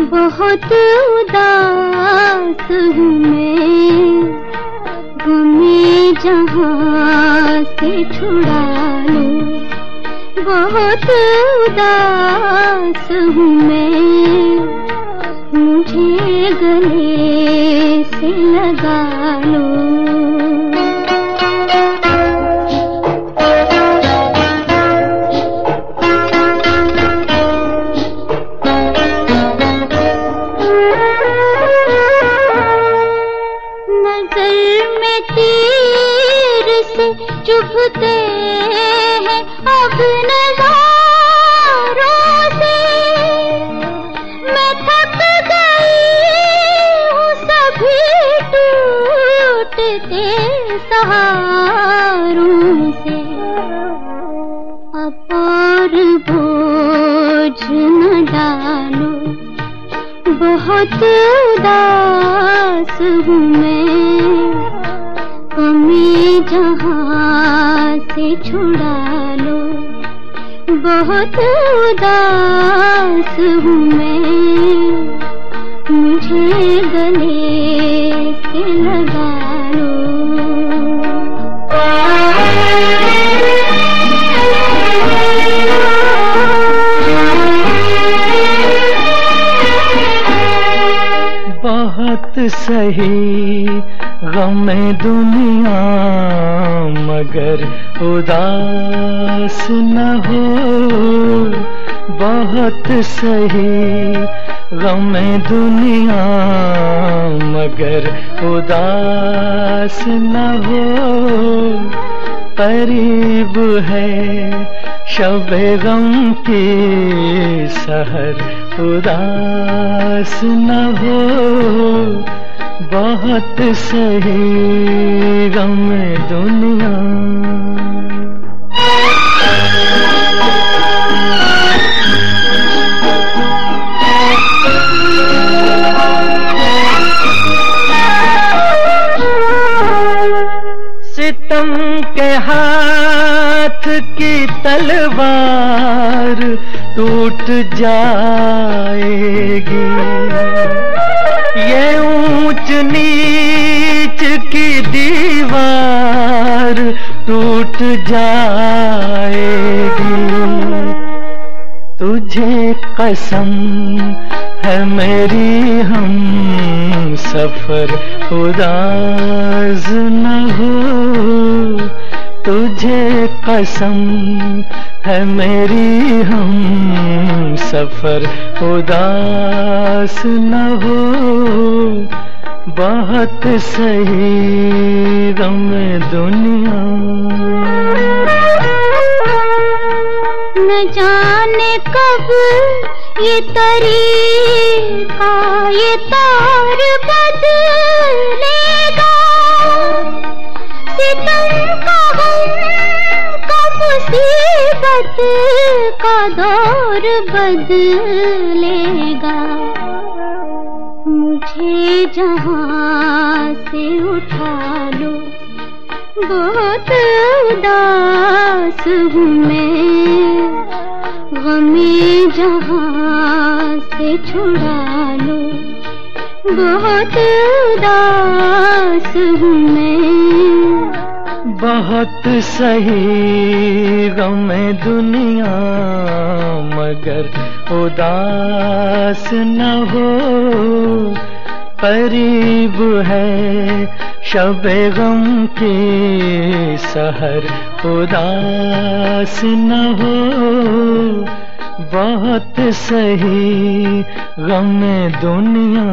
बहुत उदास हूँ मैं। हमें जहाँ से छुड़ा लो। बहुत उदास हूँ मैं। गले से लगा लो। चुभते हैं नजारों और बोझ न डालो। बहुत उदास हूँ मैं। हमें जहाँ से छुड़ा लो बहुत उदास हूँ मैं। मुझे गले से लगा लो बहुत सही, गम दुनिया मगर उदास न हो। बहुत सही, गम दुनिया मगर उदास न हो। करीब है शब गम के शहर उदास न हो बहुत सही गम दुनिया। सितम के हाथ की तलवार टूट जाएगी। ये ऊंच नीच की दीवार टूट जाएगी। तुझे कसम है मेरी हम सफ़र उदास न हो। तुझे कसम है मेरी हम सफ़र उदास न हो। बहुत सही गम दुनिया न जाने कब ये तरीका, ये तार बदलेगा। सितम का मुसीबत का दौर बदलेगा। मुझे जहाँ से उठा बहुत उदास हूँ मैं। गमे जहाँ से छुड़ा लो। बहुत उदास हूँ मैं। बहुत सही गम दुनिया मगर उदास न हो। करीब है शब गम के सहर उदास न हो। बहुत सही गम दुनिया।